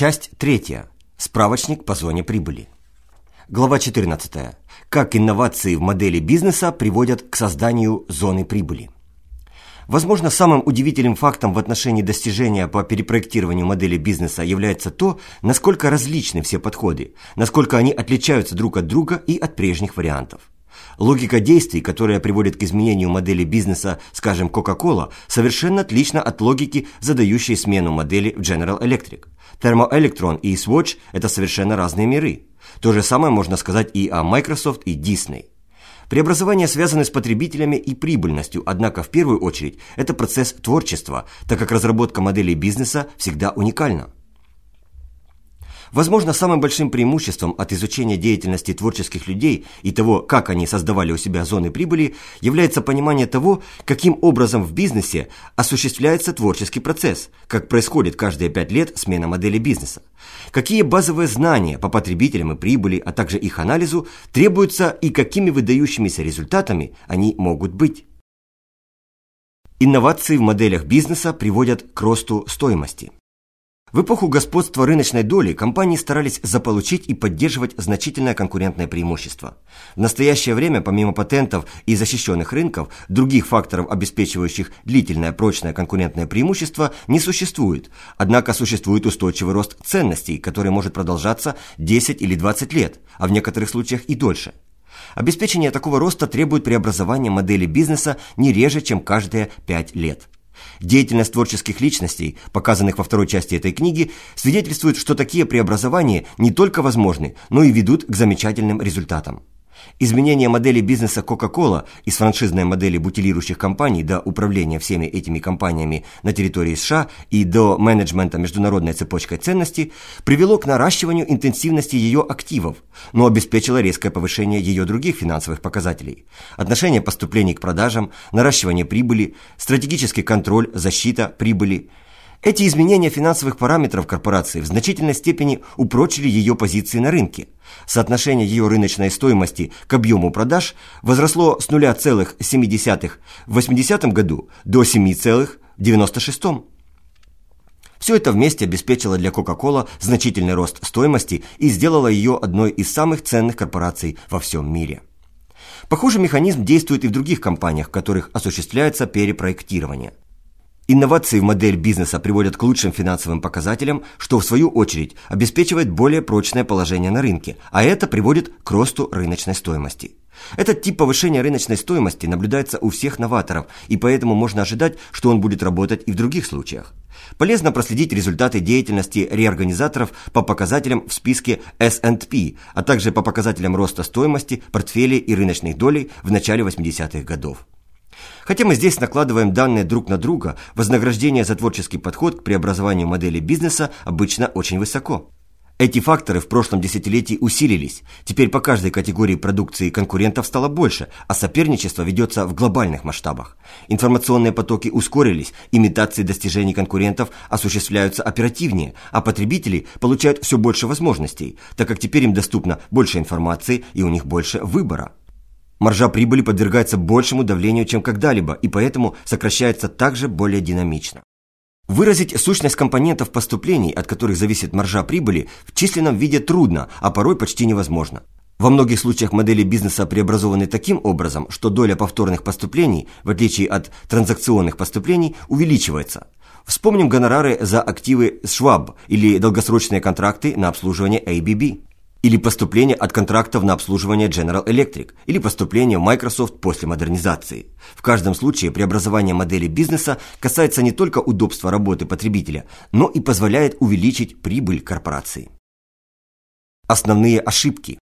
Часть третья. Справочник по зоне прибыли. Глава 14. Как инновации в модели бизнеса приводят к созданию зоны прибыли. Возможно, самым удивительным фактом в отношении достижения по перепроектированию модели бизнеса является то, насколько различны все подходы, насколько они отличаются друг от друга и от прежних вариантов. Логика действий, которая приводит к изменению модели бизнеса, скажем, Coca-Cola, совершенно отлична от логики, задающей смену модели в General Electric. Thermoelectron и Swatch – это совершенно разные миры. То же самое можно сказать и о Microsoft и Disney. Преобразования связаны с потребителями и прибыльностью, однако в первую очередь это процесс творчества, так как разработка моделей бизнеса всегда уникальна. Возможно, самым большим преимуществом от изучения деятельности творческих людей и того, как они создавали у себя зоны прибыли, является понимание того, каким образом в бизнесе осуществляется творческий процесс, как происходит каждые пять лет смена модели бизнеса. Какие базовые знания по потребителям и прибыли, а также их анализу требуются и какими выдающимися результатами они могут быть. Инновации в моделях бизнеса приводят к росту стоимости. В эпоху господства рыночной доли компании старались заполучить и поддерживать значительное конкурентное преимущество. В настоящее время, помимо патентов и защищенных рынков, других факторов, обеспечивающих длительное прочное конкурентное преимущество, не существует. Однако существует устойчивый рост ценностей, который может продолжаться 10 или 20 лет, а в некоторых случаях и дольше. Обеспечение такого роста требует преобразования модели бизнеса не реже, чем каждые 5 лет. Деятельность творческих личностей, показанных во второй части этой книги, свидетельствует, что такие преобразования не только возможны, но и ведут к замечательным результатам. Изменение модели бизнеса Coca-Cola из франшизной модели бутилирующих компаний до управления всеми этими компаниями на территории США и до менеджмента международной цепочкой ценностей привело к наращиванию интенсивности ее активов, но обеспечило резкое повышение ее других финансовых показателей. Отношение поступлений к продажам, наращивание прибыли, стратегический контроль, защита прибыли – эти изменения финансовых параметров корпорации в значительной степени упрочили ее позиции на рынке. Соотношение ее рыночной стоимости к объему продаж возросло с 0,7 в 80 году до 7,96. в 96. Все это вместе обеспечило для Coca-Cola значительный рост стоимости и сделало ее одной из самых ценных корпораций во всем мире. Похожий механизм действует и в других компаниях, в которых осуществляется перепроектирование. Инновации в модель бизнеса приводят к лучшим финансовым показателям, что в свою очередь обеспечивает более прочное положение на рынке, а это приводит к росту рыночной стоимости. Этот тип повышения рыночной стоимости наблюдается у всех новаторов, и поэтому можно ожидать, что он будет работать и в других случаях. Полезно проследить результаты деятельности реорганизаторов по показателям в списке S&P, а также по показателям роста стоимости, портфелей и рыночных долей в начале 80-х годов. Хотя мы здесь накладываем данные друг на друга, вознаграждение за творческий подход к преобразованию модели бизнеса обычно очень высоко. Эти факторы в прошлом десятилетии усилились. Теперь по каждой категории продукции конкурентов стало больше, а соперничество ведется в глобальных масштабах. Информационные потоки ускорились, имитации достижений конкурентов осуществляются оперативнее, а потребители получают все больше возможностей, так как теперь им доступно больше информации и у них больше выбора. Маржа прибыли подвергается большему давлению, чем когда-либо, и поэтому сокращается также более динамично. Выразить сущность компонентов поступлений, от которых зависит маржа прибыли, в численном виде трудно, а порой почти невозможно. Во многих случаях модели бизнеса преобразованы таким образом, что доля повторных поступлений, в отличие от транзакционных поступлений, увеличивается. Вспомним гонорары за активы Schwab или долгосрочные контракты на обслуживание ABB или поступление от контрактов на обслуживание General Electric, или поступление в Microsoft после модернизации. В каждом случае преобразование модели бизнеса касается не только удобства работы потребителя, но и позволяет увеличить прибыль корпорации. Основные ошибки.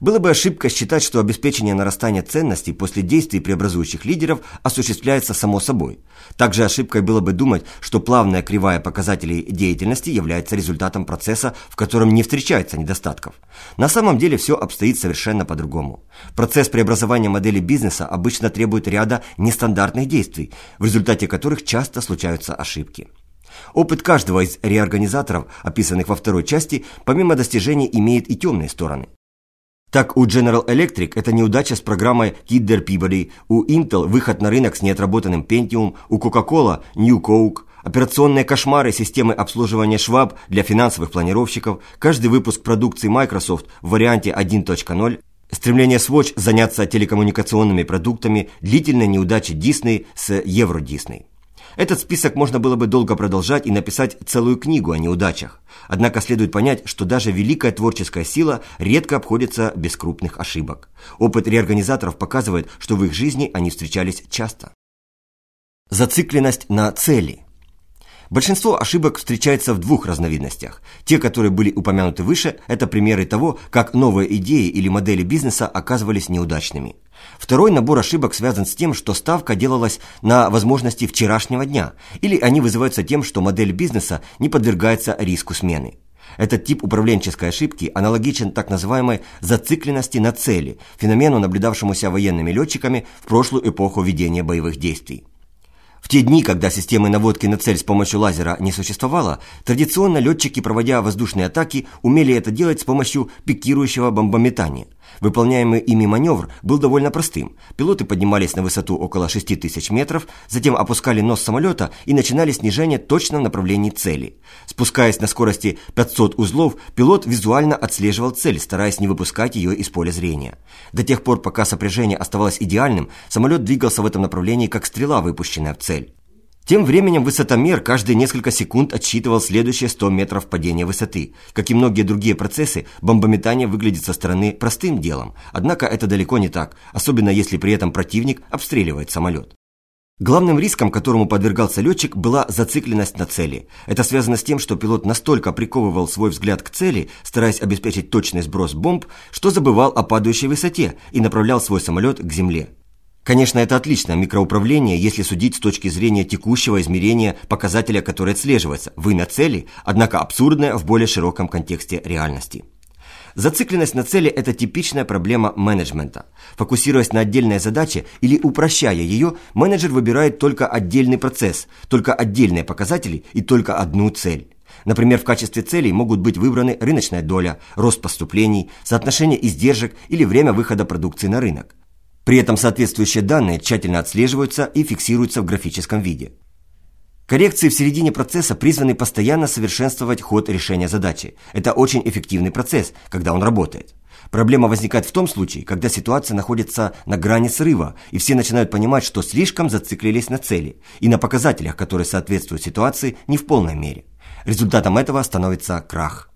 Было бы ошибкой считать, что обеспечение нарастания ценностей после действий преобразующих лидеров осуществляется само собой. Также ошибкой было бы думать, что плавная кривая показателей деятельности является результатом процесса, в котором не встречается недостатков. На самом деле все обстоит совершенно по-другому. Процесс преобразования модели бизнеса обычно требует ряда нестандартных действий, в результате которых часто случаются ошибки. Опыт каждого из реорганизаторов, описанных во второй части, помимо достижений имеет и темные стороны. Так, у General Electric это неудача с программой Kidder Peabody, у Intel выход на рынок с неотработанным Pentium, у Coca-Cola New Coke, операционные кошмары системы обслуживания Schwab для финансовых планировщиков, каждый выпуск продукции Microsoft в варианте 1.0, стремление Swatch заняться телекоммуникационными продуктами, длительные неудачи Disney с Евро Disney. Этот список можно было бы долго продолжать и написать целую книгу о неудачах. Однако следует понять, что даже великая творческая сила редко обходится без крупных ошибок. Опыт реорганизаторов показывает, что в их жизни они встречались часто. Зацикленность на цели – Большинство ошибок встречается в двух разновидностях. Те, которые были упомянуты выше, это примеры того, как новые идеи или модели бизнеса оказывались неудачными. Второй набор ошибок связан с тем, что ставка делалась на возможности вчерашнего дня, или они вызываются тем, что модель бизнеса не подвергается риску смены. Этот тип управленческой ошибки аналогичен так называемой зацикленности на цели, феномену, наблюдавшемуся военными летчиками в прошлую эпоху ведения боевых действий. В те дни, когда системы наводки на цель с помощью лазера не существовало, традиционно летчики, проводя воздушные атаки, умели это делать с помощью пикирующего бомбометания. Выполняемый ими маневр был довольно простым. Пилоты поднимались на высоту около 6000 метров, затем опускали нос самолета и начинали снижение точно в направлении цели. Спускаясь на скорости 500 узлов, пилот визуально отслеживал цель, стараясь не выпускать ее из поля зрения. До тех пор, пока сопряжение оставалось идеальным, самолет двигался в этом направлении, как стрела, выпущенная в цель. Тем временем высотомер каждые несколько секунд отсчитывал следующие 100 метров падения высоты. Как и многие другие процессы, бомбометание выглядит со стороны простым делом. Однако это далеко не так, особенно если при этом противник обстреливает самолет. Главным риском, которому подвергался летчик, была зацикленность на цели. Это связано с тем, что пилот настолько приковывал свой взгляд к цели, стараясь обеспечить точный сброс бомб, что забывал о падающей высоте и направлял свой самолет к земле. Конечно, это отличное микроуправление, если судить с точки зрения текущего измерения показателя, который отслеживается. Вы на цели, однако абсурдное в более широком контексте реальности. Зацикленность на цели – это типичная проблема менеджмента. Фокусируясь на отдельной задаче или упрощая ее, менеджер выбирает только отдельный процесс, только отдельные показатели и только одну цель. Например, в качестве целей могут быть выбраны рыночная доля, рост поступлений, соотношение издержек или время выхода продукции на рынок. При этом соответствующие данные тщательно отслеживаются и фиксируются в графическом виде. Коррекции в середине процесса призваны постоянно совершенствовать ход решения задачи. Это очень эффективный процесс, когда он работает. Проблема возникает в том случае, когда ситуация находится на грани срыва, и все начинают понимать, что слишком зациклились на цели и на показателях, которые соответствуют ситуации не в полной мере. Результатом этого становится крах.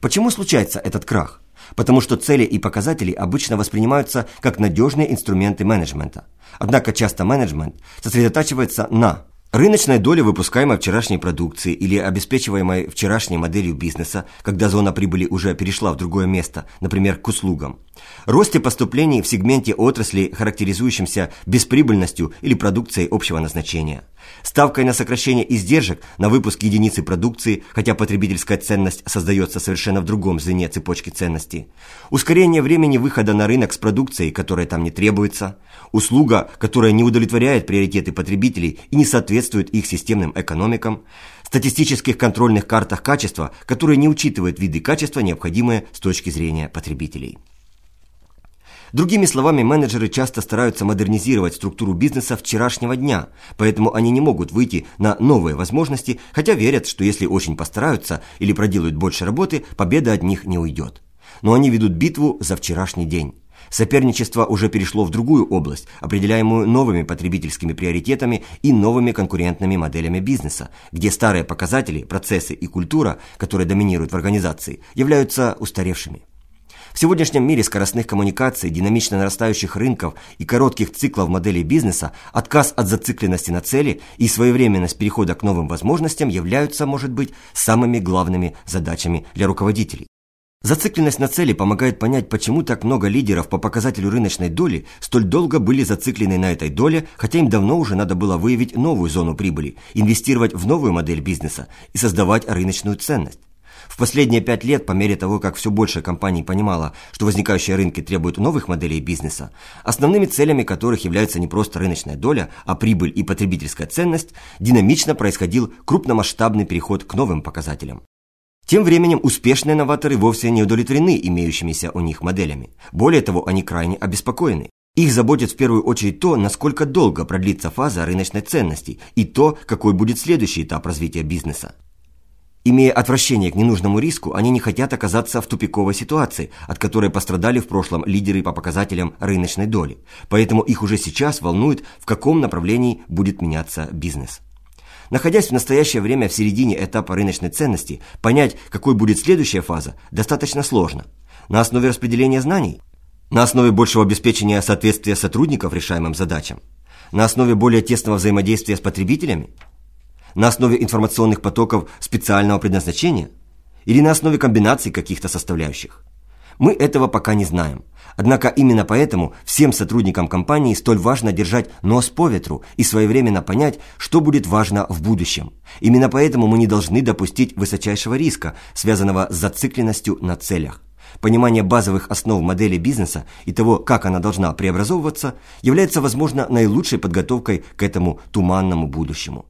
Почему случается этот крах? Потому что цели и показатели обычно воспринимаются как надежные инструменты менеджмента. Однако часто менеджмент сосредотачивается на Рыночная доля выпускаемой вчерашней продукции или обеспечиваемой вчерашней моделью бизнеса, когда зона прибыли уже перешла в другое место, например, к услугам. Росте поступлений в сегменте отрасли, характеризующемся бесприбыльностью или продукцией общего назначения. Ставкой на сокращение издержек на выпуск единицы продукции, хотя потребительская ценность создается совершенно в другом звене цепочки ценностей. Ускорение времени выхода на рынок с продукцией, которая там не требуется. Услуга, которая не удовлетворяет приоритеты потребителей и не соответствует их системным экономикам. Статистических контрольных картах качества, которые не учитывают виды качества, необходимые с точки зрения потребителей. Другими словами, менеджеры часто стараются модернизировать структуру бизнеса вчерашнего дня, поэтому они не могут выйти на новые возможности, хотя верят, что если очень постараются или проделают больше работы, победа от них не уйдет. Но они ведут битву за вчерашний день. Соперничество уже перешло в другую область, определяемую новыми потребительскими приоритетами и новыми конкурентными моделями бизнеса, где старые показатели, процессы и культура, которые доминируют в организации, являются устаревшими. В сегодняшнем мире скоростных коммуникаций, динамично нарастающих рынков и коротких циклов моделей бизнеса, отказ от зацикленности на цели и своевременность перехода к новым возможностям являются, может быть, самыми главными задачами для руководителей. Зацикленность на цели помогает понять, почему так много лидеров по показателю рыночной доли столь долго были зациклены на этой доле, хотя им давно уже надо было выявить новую зону прибыли, инвестировать в новую модель бизнеса и создавать рыночную ценность. В последние пять лет, по мере того, как все больше компаний понимало, что возникающие рынки требуют новых моделей бизнеса, основными целями которых является не просто рыночная доля, а прибыль и потребительская ценность, динамично происходил крупномасштабный переход к новым показателям. Тем временем успешные новаторы вовсе не удовлетворены имеющимися у них моделями. Более того, они крайне обеспокоены. Их заботит в первую очередь то, насколько долго продлится фаза рыночной ценности и то, какой будет следующий этап развития бизнеса. Имея отвращение к ненужному риску, они не хотят оказаться в тупиковой ситуации, от которой пострадали в прошлом лидеры по показателям рыночной доли. Поэтому их уже сейчас волнует, в каком направлении будет меняться бизнес. Находясь в настоящее время в середине этапа рыночной ценности, понять, какой будет следующая фаза, достаточно сложно. На основе распределения знаний? На основе большего обеспечения соответствия сотрудников решаемым задачам? На основе более тесного взаимодействия с потребителями? На основе информационных потоков специального предназначения? Или на основе комбинаций каких-то составляющих? Мы этого пока не знаем. Однако именно поэтому всем сотрудникам компании столь важно держать нос по ветру и своевременно понять, что будет важно в будущем. Именно поэтому мы не должны допустить высочайшего риска, связанного с зацикленностью на целях. Понимание базовых основ модели бизнеса и того, как она должна преобразовываться, является, возможно, наилучшей подготовкой к этому туманному будущему.